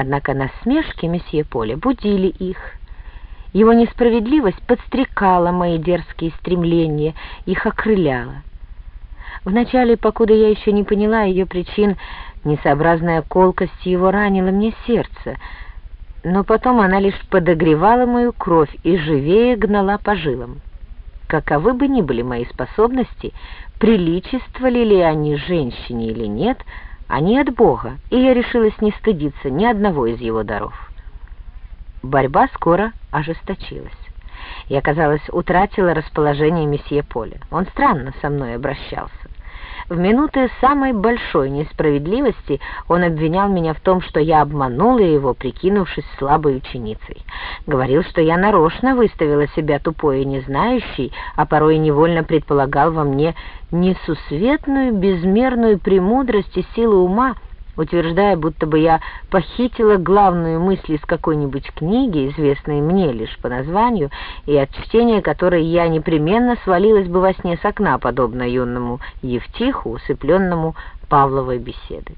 Однако насмешки месье Поля будили их. Его несправедливость подстрекала мои дерзкие стремления, их окрыляла. Вначале, покуда я еще не поняла ее причин, несообразная колкость его ранила мне сердце, но потом она лишь подогревала мою кровь и живее гнала по жилам. Каковы бы ни были мои способности, приличествовали ли они женщине или нет, они от Бога, и я решилась не стыдиться ни одного из его даров. Борьба скоро ожесточилась. Я, казалось, утратила расположение месье Поля. Он странно со мной обращался. В минуты самой большой несправедливости он обвинял меня в том, что я обманула его, прикинувшись слабой ученицей. Говорил, что я нарочно выставила себя тупой и незнающей, а порой невольно предполагал во мне несусветную, безмерную премудрость и силу ума, утверждая, будто бы я похитила главную мысль из какой-нибудь книги, известной мне лишь по названию, и от чтения которой я непременно свалилась бы во сне с окна, подобно юному Евтиху, усыпленному Павловой беседой.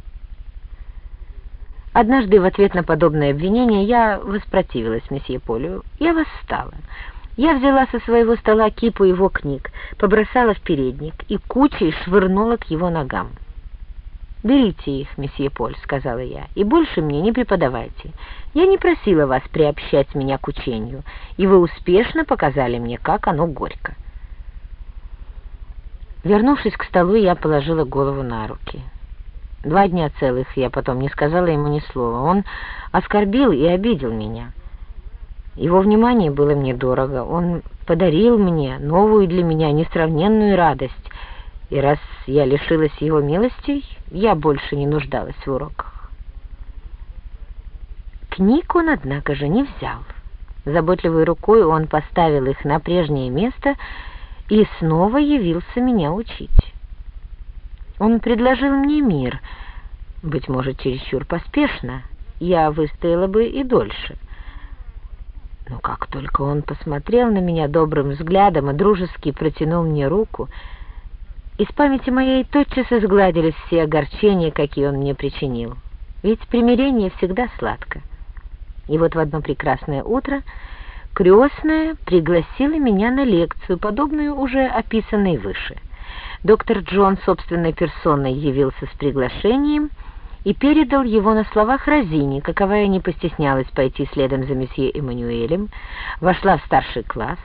Однажды в ответ на подобное обвинение я воспротивилась месье Полю. Я восстала. Я взяла со своего стола кипу его книг, побросала в передник и кучей швырнула к его ногам. «Берите их, месье Поль», — сказала я, — «и больше мне не преподавайте. Я не просила вас приобщать меня к учению, и вы успешно показали мне, как оно горько». Вернувшись к столу, я положила голову на руки. Два дня целых я потом не сказала ему ни слова. Он оскорбил и обидел меня. Его внимание было мне дорого. Он подарил мне новую для меня несравненную радость — и раз я лишилась его милостей, я больше не нуждалась в уроках. Книг он, однако же, не взял. Заботливой рукой он поставил их на прежнее место и снова явился меня учить. Он предложил мне мир, быть может, чересчур поспешно, я выстояла бы и дольше. Но как только он посмотрел на меня добрым взглядом и дружески протянул мне руку, из памяти моей тотчас изгладились все огорчения, какие он мне причинил. Ведь примирение всегда сладко. И вот в одно прекрасное утро крестная пригласила меня на лекцию, подобную уже описанной выше. Доктор Джон собственной персоной явился с приглашением и передал его на словах Розине, каковая не постеснялась пойти следом за месье Эммануэлем, вошла в старший класс,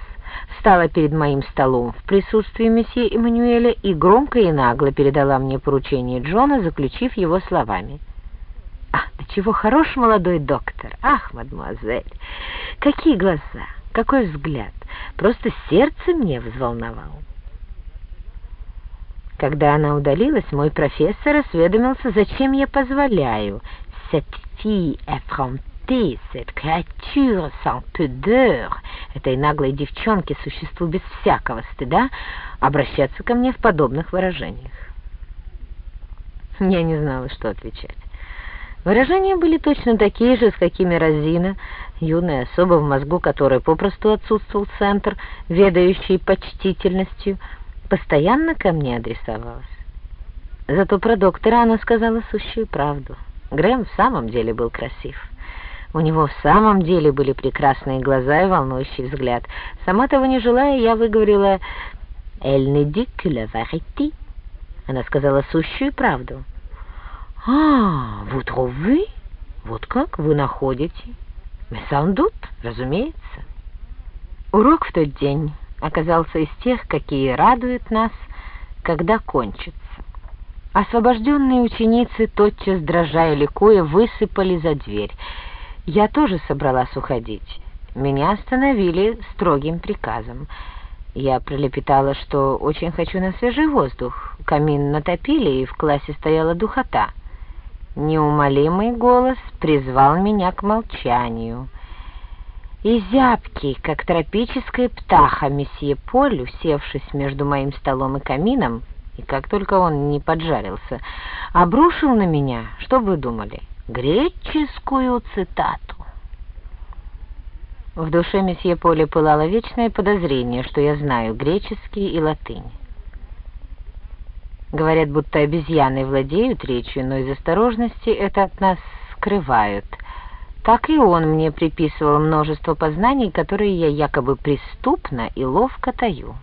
встала перед моим столом в присутствии месье Эммануэля и громко и нагло передала мне поручение Джона, заключив его словами. «Ах, да чего хорош молодой доктор! Ах, мадемуазель! Какие глаза! Какой взгляд! Просто сердце мне взволновало!» Когда она удалилась, мой профессор осведомился, зачем я позволяю «cette fille effrontée» ты, cette créature sans pudeur, этой наглой девчонке, существу без всякого стыда, обращаться ко мне в подобных выражениях. Я не знала, что отвечать. Выражения были точно такие же, с какими Розина, юная особа, в мозгу которой попросту отсутствовал центр, ведающий почтительностью, постоянно ко мне адресовалась. Зато про доктора она сказала сущую правду. Грэм в самом деле был красив. У него в самом деле были прекрасные глаза и волнующий взгляд. Сама того не желая, я выговорила «Elle ne dit que la vérité». Она сказала сущую правду. «А, vous trouvez? Вот как вы находите?» «Mais sans doute, разумеется». Урок в тот день оказался из тех, какие радуют нас, когда кончится. Освобожденные ученицы, тотчас дрожа и ликуя, высыпали за дверь — я тоже собралась уходить. Меня остановили строгим приказом. Я пролепетала, что очень хочу на свежий воздух. Камин натопили, и в классе стояла духота. Неумолимый голос призвал меня к молчанию. И зябкий, как тропическая птаха, месье Поль, усевшись между моим столом и камином, и как только он не поджарился, обрушил на меня, что вы думали — греческую цитату. В душе месье Поле пылало вечное подозрение, что я знаю греческий и латынь. Говорят, будто обезьяны владеют речью, но из осторожности это от нас скрывают — так и он мне приписывал множество познаний, которые я якобы преступно и ловко таю.